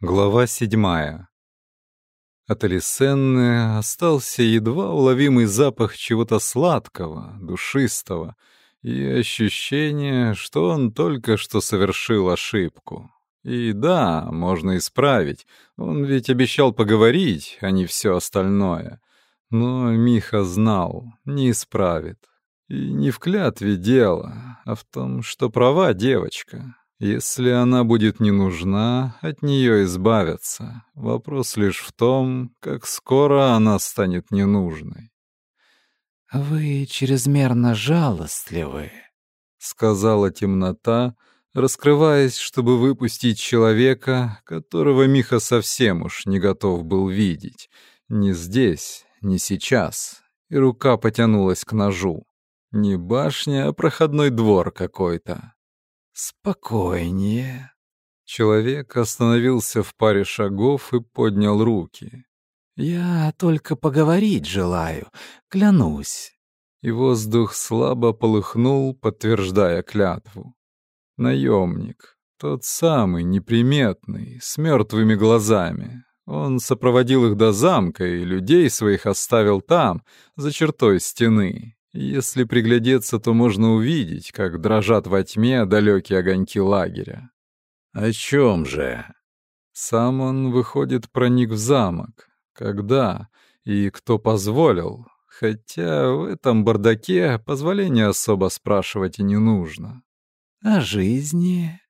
Глава седьмая. От Алисенны остался едва уловимый запах чего-то сладкого, душистого и ощущение, что он только что совершил ошибку. И да, можно исправить, он ведь обещал поговорить, а не все остальное. Но Миха знал, не исправит. И не в клятве дело, а в том, что права девочка, если она будет не нужна, от нее избавятся. Вопрос лишь в том, как скоро она станет ненужной. «Вы чрезмерно жалостливы», — сказала темнота, раскрываясь, чтобы выпустить человека, которого Миха совсем уж не готов был видеть. Не здесь, не сейчас. И рука потянулась к ножу. Не башня, а проходной двор какой-то. «Спокойнее». Человек остановился в паре шагов и поднял руки. «Я только поговорить желаю, клянусь». И воздух слабо полыхнул, подтверждая клятву. Наемник, тот самый неприметный, с мертвыми глазами. Он сопроводил их до замка и людей своих оставил там, за чертой стены. Если приглядеться, то можно увидеть, как дрожат во тьме далекие огоньки лагеря. О чем же? Сам он, выходит, проник в замок. Когда и кто позволил? Хотя в этом бардаке позволения особо спрашивать и не нужно. О жизни?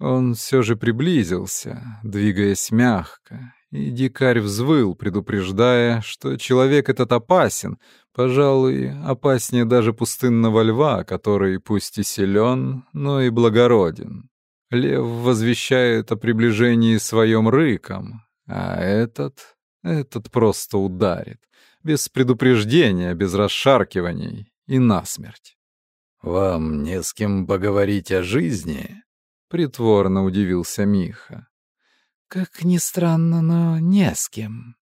Он все же приблизился, двигаясь мягко, и дикарь взвыл, предупреждая, что человек этот опасен, пожалуй, опаснее даже пустынного льва, который пусть и силен, но и благороден. Лев возвещает о приближении своим рыком, а этот, этот просто ударит, без предупреждения, без расшаркиваний и насмерть. «Вам не с кем поговорить о жизни?» — притворно удивился Миха. Как ни странно, но не с кем.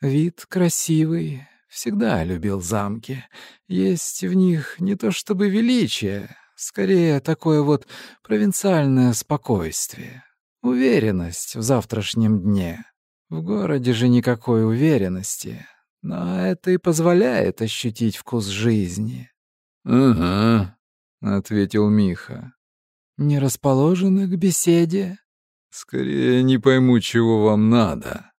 Вид красивый, всегда любил замки. Есть в них не то чтобы величие, скорее такое вот провинциальное спокойствие. Уверенность в завтрашнем дне. В городе же никакой уверенности, но это и позволяет ощутить вкус жизни. «Угу», — ответил Миха. «Не расположены к беседе?» Скорее не пойму, чего вам надо.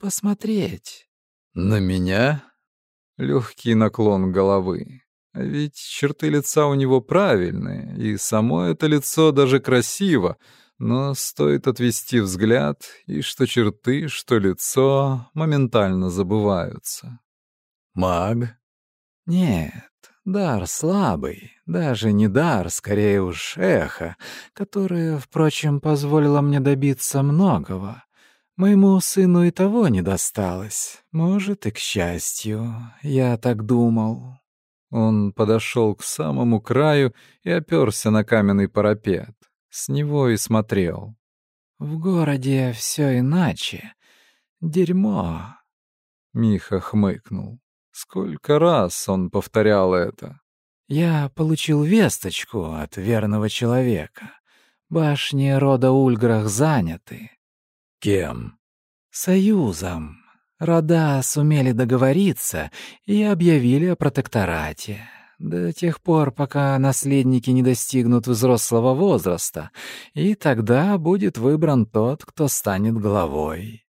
Посмотреть. На меня? Легкий наклон головы. Ведь черты лица у него правильные, и само это лицо даже красиво, но стоит отвести взгляд, и что черты, что лицо моментально забываются. Маг? Нет, Дар слабый, даже не дар, скорее уж эхо, которое, впрочем, позволило мне добиться многого. Моему сыну и того не досталось. Может, и к счастью, я так думал. Он подошел к самому краю и оперся на каменный парапет. С него и смотрел. В городе все иначе. Дерьмо. Миха хмыкнул. Сколько раз он повторял это? «Я получил весточку от верного человека. Башни рода Ульграх заняты». «Кем?» «Союзом. Рода сумели договориться и объявили о протекторате. До тех пор, пока наследники не достигнут взрослого возраста, и тогда будет выбран тот, кто станет главой».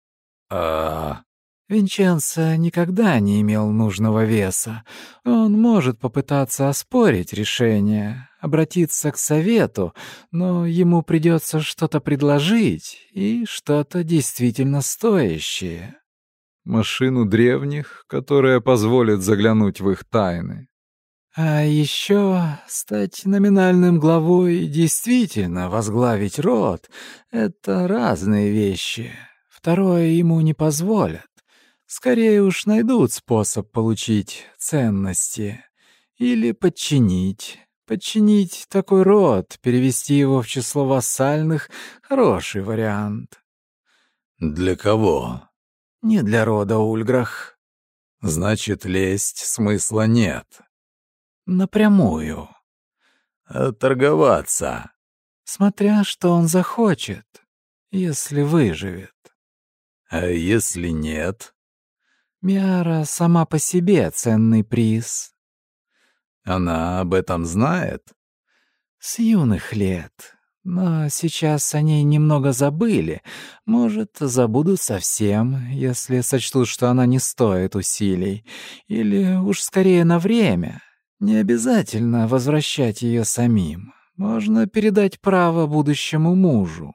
«А Винченцо никогда не имел нужного веса. Он может попытаться оспорить решение, обратиться к совету, но ему придется что-то предложить и что-то действительно стоящее. Машину древних, которая позволит заглянуть в их тайны. А еще стать номинальным главой и действительно возглавить род — это разные вещи. Второе ему не позволят. Скорее уж найдут способ получить ценности. Или подчинить. Подчинить такой род, перевести его в число вассальных — хороший вариант. Для кого? Не для рода Ульграх. Значит, лезть смысла нет. Напрямую. А торговаться? Смотря что он захочет. если выживет. А если нет? Миара сама по себе ценный приз. Она об этом знает? С юных лет. Но сейчас о ней немного забыли. Может, забудут совсем, если сочтут, что она не стоит усилий. Или уж скорее на время. Не обязательно возвращать ее самим. Можно передать право будущему мужу.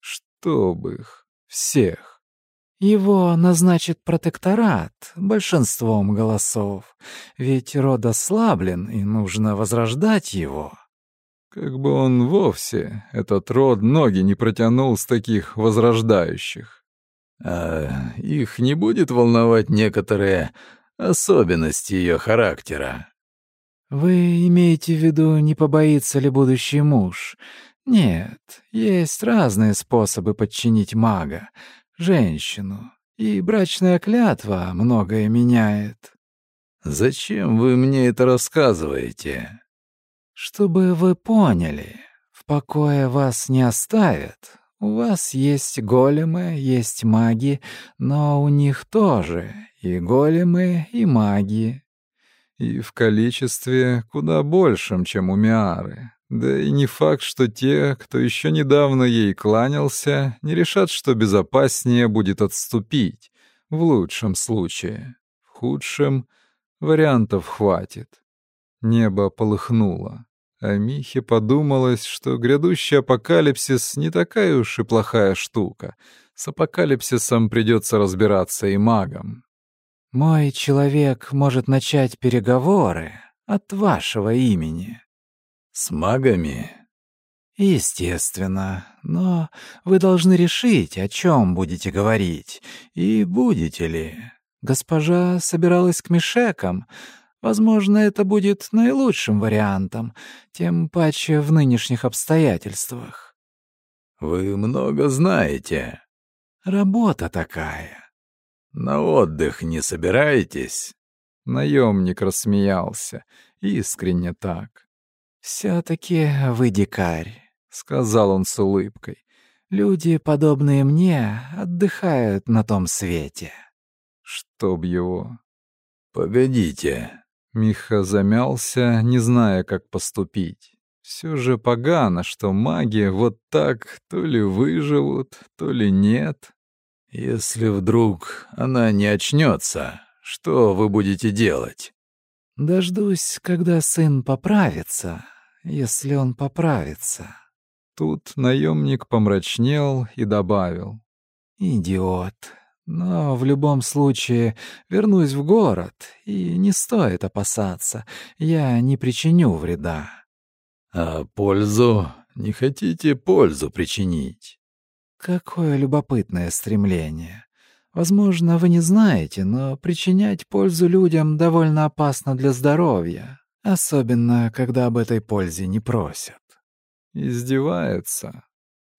Чтоб их. Всех. Его назначит протекторат большинством голосов. Ведь род ослаблен, и нужно возрождать его. Как бы он вовсе, этот род, ноги не протянул с таких возрождающих. А их не будет волновать некоторые особенности ее характера. Вы имеете в виду, не побоится ли будущий муж? Нет, есть разные способы подчинить мага, женщину, и брачная клятва многое меняет. Зачем вы мне это рассказываете? Чтобы вы поняли, в покое вас не оставят. У вас есть големы, есть маги, но у них тоже и големы, и маги. И в количестве куда большем, чем у Миары. Да и не факт, что те, кто еще недавно ей кланялся, не решат, что безопаснее будет отступить, в лучшем случае. В худшем вариантов хватит. Небо полыхнуло. А Михе подумалось, что грядущий апокалипсис не такая уж и плохая штука. С апокалипсисом придется разбираться и магам. «Мой человек может начать переговоры от вашего имени». «С магами?» «Естественно. Но вы должны решить, о чем будете говорить, и будете ли. Госпожа собиралась к Мишекам, Возможно, это будет наилучшим вариантом, тем паче в нынешних обстоятельствах. Вы много знаете. Работа такая. На отдых не собираетесь? Наемник рассмеялся, искренне так. «Все-таки вы дикарь», — сказал он с улыбкой. «Люди, подобные мне, отдыхают на том свете». «Чтоб его...» «Погодите, Миха замялся, не зная, как поступить. Все же погано, что маги вот так то ли выживут, то ли нет. Если вдруг она не очнется, что вы будете делать? Дождусь, когда сын поправится, если он поправится. Тут наемник помрачнел и добавил. «Идиот. Но в любом случае вернусь в город, и не стоит опасаться, я не причиню вреда. А пользу? Не хотите пользу причинить? Какое любопытное стремление. Возможно, вы не знаете, но причинять пользу людям довольно опасно для здоровья, особенно когда об этой пользе не просят. Издевается.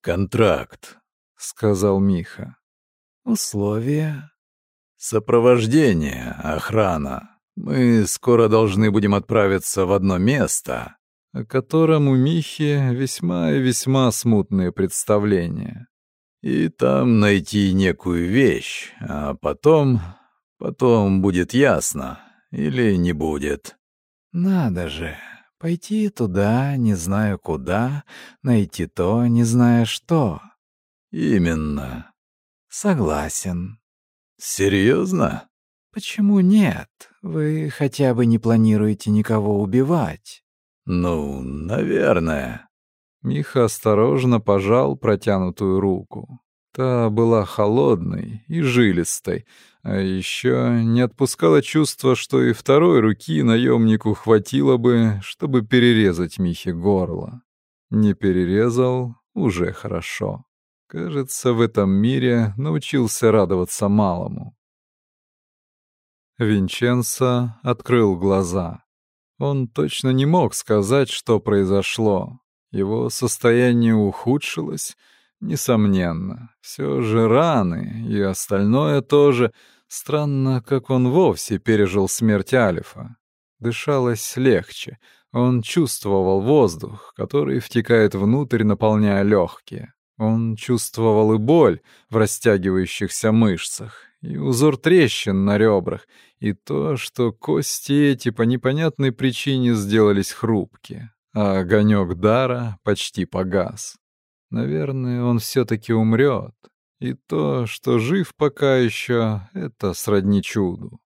Контракт, сказал Миха. Условия? Сопровождение, охрана. Мы скоро должны будем отправиться в одно место, о котором у Михи весьма и весьма смутные представления. И там найти некую вещь, а потом... Потом будет ясно. Или не будет. Надо же. Пойти туда, не знаю куда, найти то, не зная что. Именно. Согласен. Серьезно? Почему нет? Вы хотя бы не планируете никого убивать? Ну, наверное. Миха осторожно пожал протянутую руку. Та была холодной и жилистой, а еще не отпускало чувство, что и второй руки наемнику хватило бы, чтобы перерезать Михе горло. Не перерезал — уже хорошо. Кажется, в этом мире научился радоваться малому. Винченцо открыл глаза. Он точно не мог сказать, что произошло. Его состояние ухудшилось, несомненно. Все же раны и остальное тоже. Странно, как он вовсе пережил смерть Алифа. Дышалось легче. Он чувствовал воздух, который втекает внутрь, наполняя легкие. Он чувствовал и боль в растягивающихся мышцах, и узор трещин на ребрах, и то, что кости эти по непонятной причине сделались хрупкие, а огонек дара почти погас. Наверное, он все-таки умрет, и то, что жив пока еще, это сродни чуду.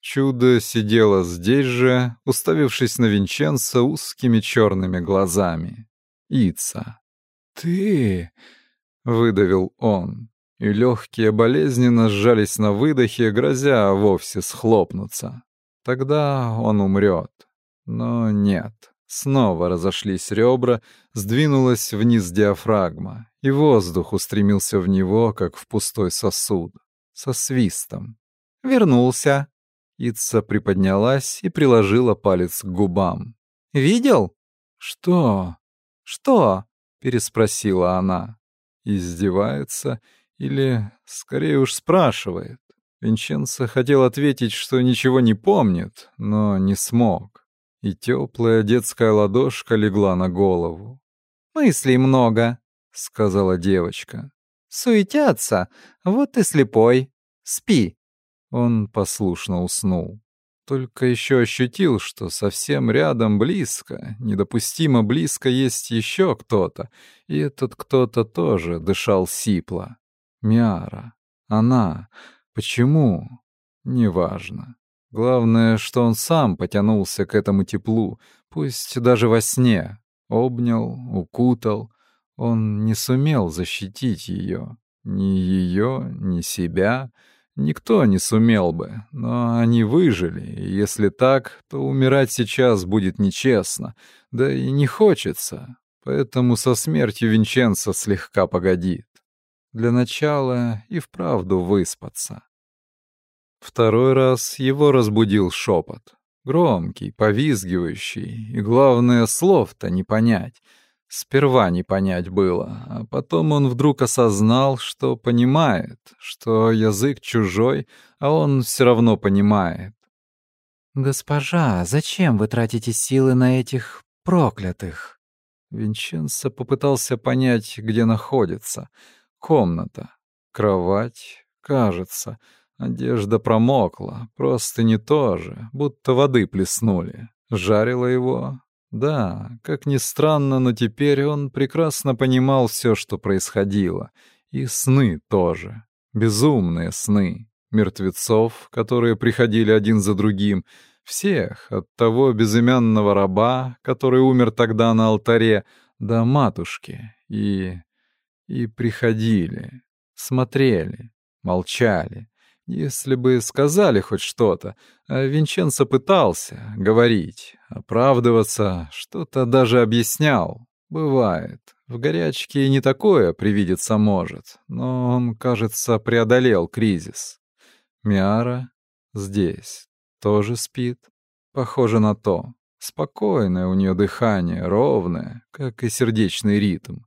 Чудо сидело здесь же, уставившись на Винченца узкими черными глазами. Ица. «Ты...» — выдавил он, и легкие болезненно сжались на выдохе, грозя вовсе схлопнуться. Тогда он умрет. Но нет. Снова разошлись ребра, сдвинулась вниз диафрагма, и воздух устремился в него, как в пустой сосуд, со свистом. «Вернулся!» Ица приподнялась и приложила палец к губам. «Видел?» «Что?» «Что?» — переспросила она. Издевается или, скорее уж, спрашивает. Винченцо хотел ответить, что ничего не помнит, но не смог. И теплая детская ладошка легла на голову. «Мыслей много», — сказала девочка. «Суетятся, вот ты слепой. Спи». Он послушно уснул. Только еще ощутил, что совсем рядом близко, недопустимо близко есть еще кто-то, и этот кто-то тоже дышал сипло. Миара. Она. Почему? Неважно. Главное, что он сам потянулся к этому теплу, пусть даже во сне. Обнял, укутал. Он не сумел защитить ее. Ни ее, ни себя — Никто не сумел бы, но они выжили, и если так, то умирать сейчас будет нечестно, да и не хочется, поэтому со смертью Винченца слегка погодит. Для начала и вправду выспаться. Второй раз его разбудил шепот. Громкий, повизгивающий, и, главное, слов-то не понять — Сперва не понять было, а потом он вдруг осознал, что понимает, что язык чужой, а он все равно понимает. «Госпожа, зачем вы тратите силы на этих проклятых?» Винченцо попытался понять, где находится. Комната, кровать, кажется. Одежда промокла, просто не то же, будто воды плеснули. Жарило его, да, как ни странно, но теперь он прекрасно понимал все, что происходило. И сны тоже. Безумные сны. Мертвецов, которые приходили один за другим. Всех, от того безымянного раба, который умер тогда на алтаре, до матушки. И... и приходили. Смотрели. Молчали. Если бы сказали хоть что-то, а Винченцо пытался говорить, оправдываться, что-то даже объяснял. Бывает. В горячке и не такое привидеться может, но он, кажется, преодолел кризис. Миара здесь тоже спит. Похоже на то. Спокойное у нее дыхание, ровное, как и сердечный ритм.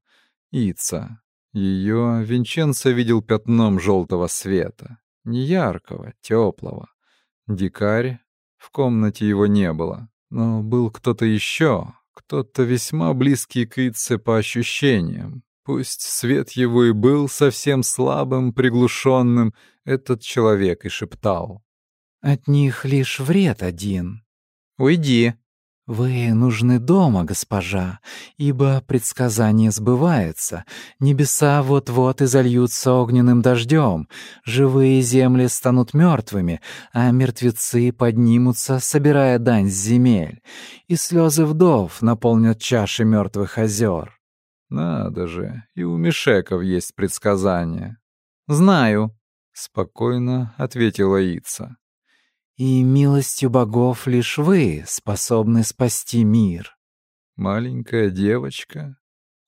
Ица. Ее Винченцо видел пятном желтого света не яркого, теплого. Дикарь, в комнате его не было, но был кто-то еще, кто-то весьма близкий к Итце по ощущениям. Пусть свет его и был совсем слабым, приглушенным, этот человек и шептал. «От них лишь вред один». «Уйди», «Вы нужны дома, госпожа, ибо предсказание сбывается. Небеса вот-вот изольются огненным дождем, живые земли станут мертвыми, а мертвецы поднимутся, собирая дань с земель, и слезы вдов наполнят чаши мертвых озер». «Надо же, и у Мишеков есть предсказание». «Знаю», — спокойно ответила Ица. И милостью богов лишь вы способны спасти мир. Маленькая девочка?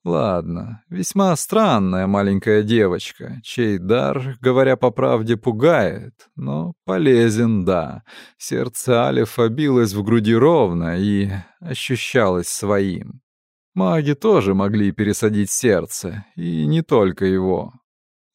Ладно, весьма странная маленькая девочка, чей дар, говоря по правде, пугает, но полезен, да. Сердце Алифа билось в груди ровно и ощущалось своим. Маги тоже могли пересадить сердце, и не только его.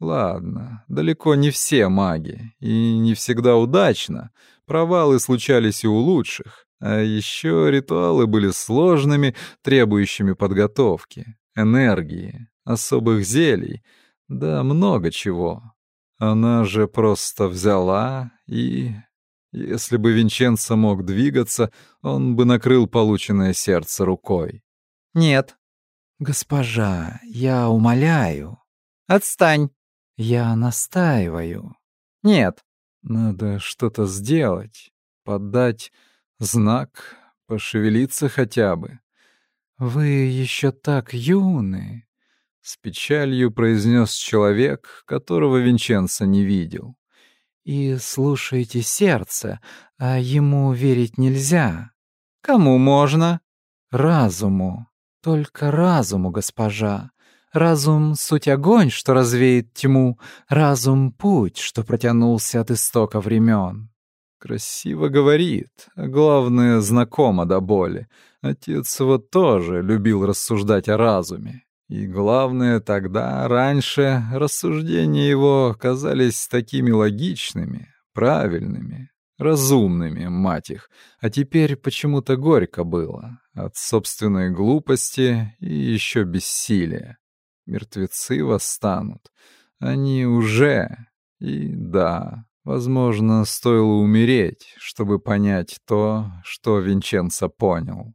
Ладно, далеко не все маги, и не всегда удачно — Провалы случались и у лучших. А еще ритуалы были сложными, требующими подготовки, энергии. особых зелий, да много чего. Она же просто взяла и... Если бы Винченцо мог двигаться, он бы накрыл полученное сердце рукой. «Нет». «Госпожа, я умоляю». «Отстань». «Я настаиваю». «Нет». «Надо что-то сделать, подать знак, пошевелиться хотя бы». «Вы еще так юны», — с печалью произнес человек, которого Винченцо не видел. «И слушайте сердце, а ему верить нельзя». «Кому можно?» «Разуму. Только разуму, госпожа. Разум — суть огонь, что развеет тьму. Разум — путь, что протянулся от истока времен. Красиво говорит, а главное, знакомо до боли. Отец вот тоже любил рассуждать о разуме. И главное, тогда, раньше, рассуждения его казались такими логичными, правильными, разумными, мать их. А теперь почему-то горько было от собственной глупости и еще бессилия. Мертвецы восстанут. Они уже... И да, возможно, стоило умереть, чтобы понять то, что Винченцо понял.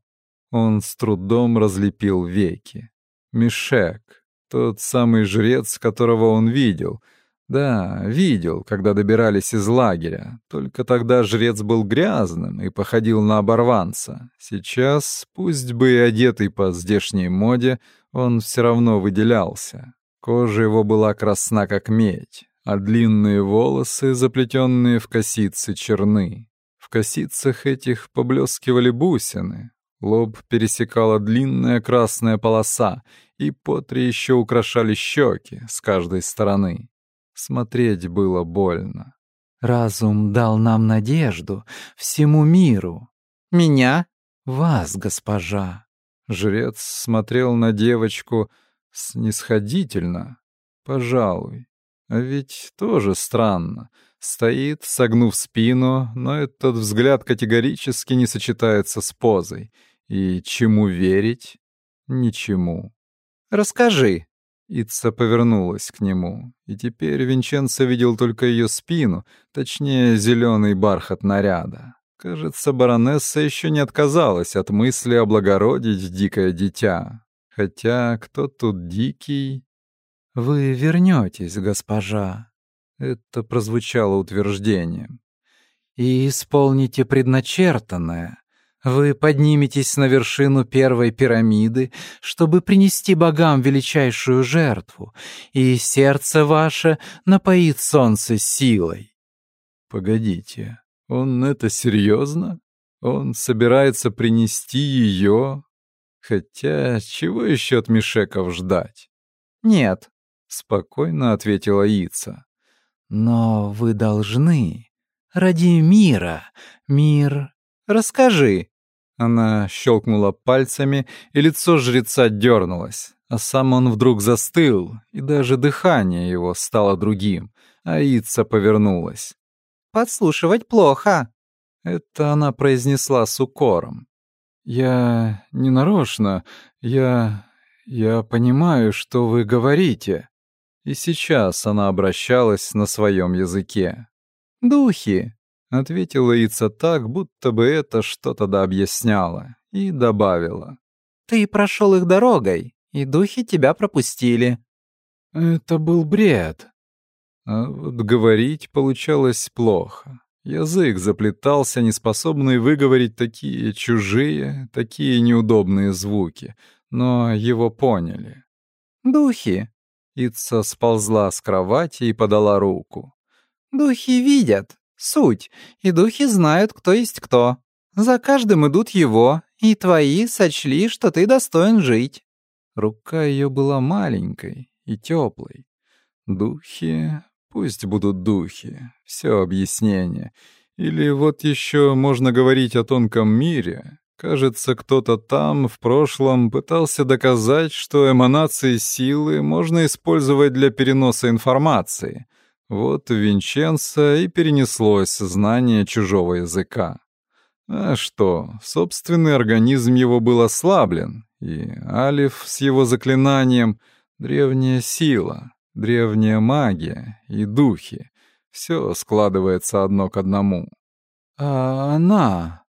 Он с трудом разлепил веки. Мишек, тот самый жрец, которого он видел. Да, видел, когда добирались из лагеря. Только тогда жрец был грязным и походил на оборванца. Сейчас, пусть бы и одетый по здешней моде, он все равно выделялся. Кожа его была красна, как медь, а длинные волосы, заплетенные в косицы, черны. В косицах этих поблескивали бусины, Лоб пересекала длинная красная полоса, и по три еще украшали щеки с каждой стороны. Смотреть было больно. «Разум дал нам надежду всему миру». «Меня?» «Вас, госпожа». Жрец смотрел на девочку снисходительно. «Пожалуй. А ведь тоже странно. Стоит, согнув спину, но этот взгляд категорически не сочетается с позой. И чему верить? Ничему. «Расскажи». Ица повернулась к нему, и теперь Винченцо видел только ее спину, точнее, зеленый бархат наряда. Кажется, баронесса еще не отказалась от мысли облагородить дикое дитя. Хотя кто тут дикий? «Вы вернетесь, госпожа», — это прозвучало утверждением. «И исполните предначертанное, вы подниметесь на вершину первой пирамиды, чтобы принести богам величайшую жертву, и сердце ваше напоит солнце силой. Погодите, он это серьезно? Он собирается принести ее? Хотя, чего еще от Мишеков ждать? Нет, спокойно ответила Ица. Но вы должны. Ради мира. Мир Расскажи. Она щелкнула пальцами, и лицо жреца дернулось, а сам он вдруг застыл, и даже дыхание его стало другим, а Ица повернулась. «Подслушивать плохо», — это она произнесла с укором. «Я не нарочно, я... я понимаю, что вы говорите». И сейчас она обращалась на своем языке. «Духи, — ответила Ица так, будто бы это что-то да объясняло, и добавила. «Ты прошел их дорогой, и духи тебя пропустили». «Это был бред». А вот говорить получалось плохо. Язык заплетался, неспособный выговорить такие чужие, такие неудобные звуки, но его поняли. «Духи!» Ица сползла с кровати и подала руку. «Духи видят, Суть, и духи знают, кто есть кто. За каждым идут его, и твои сочли, что ты достоин жить». Рука ее была маленькой и теплой. Духи, пусть будут духи, все объяснение. Или вот еще можно говорить о тонком мире. Кажется, кто-то там в прошлом пытался доказать, что эманации силы можно использовать для переноса информации — вот в Винченцо и перенеслось знание чужого языка. А что, собственный организм его был ослаблен, и Алиф с его заклинанием, Древняя сила, древняя магия и духи. Все складывается одно к одному. А она...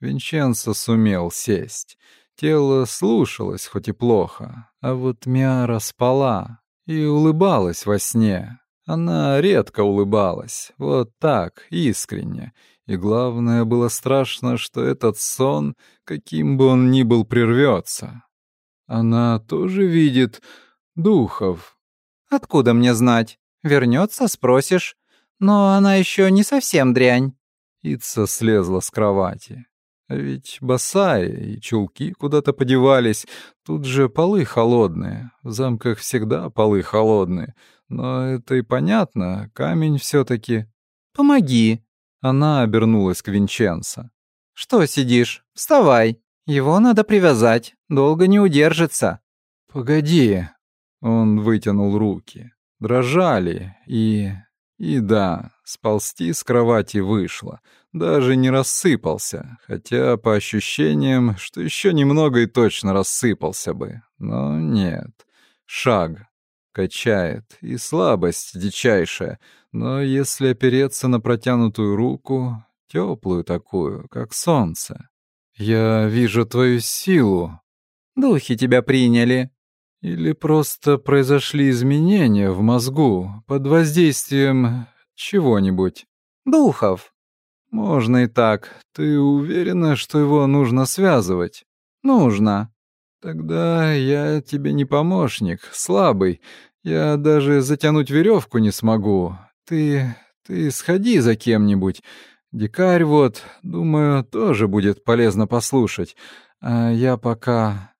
Винченцо сумел сесть. Тело слушалось, хоть и плохо, а вот Миара спала и улыбалась во сне. Она редко улыбалась, вот так, искренне. И главное, было страшно, что этот сон, каким бы он ни был, прервется. Она тоже видит духов. «Откуда мне знать? Вернется, спросишь. Но она еще не совсем дрянь». Ица слезла с кровати. А ведь босая и чулки куда-то подевались. Тут же полы холодные. В замках всегда полы холодные. Но это и понятно, камень все таки «Помоги!» Она обернулась к Винченцо. «Что сидишь? Вставай! Его надо привязать, долго не удержится». «Погоди!» Он вытянул руки. Дрожали, и... И да, сползти с кровати вышло. Даже не рассыпался, хотя по ощущениям, что еще немного и точно рассыпался бы. Но нет. Шаг. Качает. И слабость дичайшая. Но если опереться на протянутую руку, теплую такую, как солнце. Я вижу твою силу. Духи тебя приняли. Или просто произошли изменения в мозгу под воздействием чего-нибудь? Духов. Можно и так. Ты уверена, что его нужно связывать? Нужно. Тогда я тебе не помощник, слабый. Я даже затянуть веревку не смогу. Ты... ты сходи за кем-нибудь. Дикарь вот, думаю, тоже будет полезно послушать. А я пока...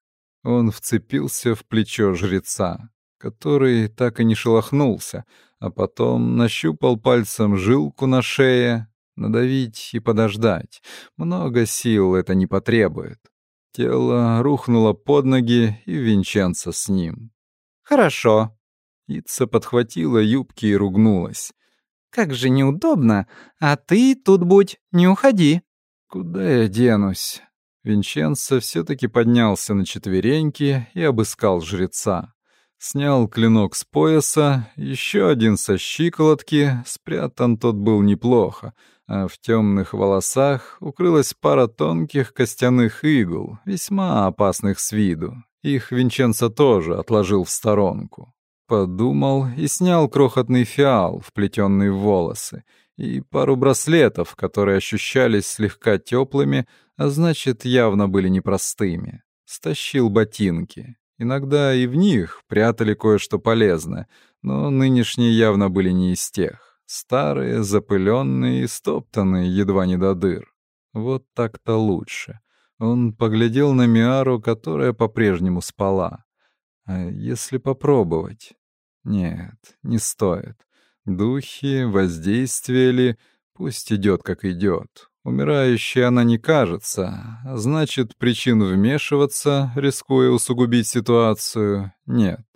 Он вцепился в плечо жреца, который так и не шелохнулся, а потом нащупал пальцем жилку на шее, надавить и подождать. Много сил это не потребует. Тело рухнуло под ноги, и Винченцо с ним. «Хорошо». Ица подхватила юбки и ругнулась. «Как же неудобно! А ты тут будь, не уходи!» «Куда я денусь? Винченцо все-таки поднялся на четвереньки и обыскал жреца. Снял клинок с пояса, еще один со щиколотки, спрятан тот был неплохо, а в темных волосах укрылась пара тонких костяных игл, весьма опасных с виду. Их Винченцо тоже отложил в сторонку. Подумал и снял крохотный фиал, вплетенный в волосы, и пару браслетов, которые ощущались слегка теплыми, а значит, явно были непростыми. Стащил ботинки. Иногда и в них прятали кое-что полезное, но нынешние явно были не из тех. Старые, запыленные и стоптанные едва не до дыр. Вот так-то лучше. Он поглядел на Миару, которая по-прежнему спала. А если попробовать? Нет, не стоит. Духи, воздействие ли, пусть идет как идет. Умирающей она не кажется, а значит, причин вмешиваться, рискуя усугубить ситуацию, нет.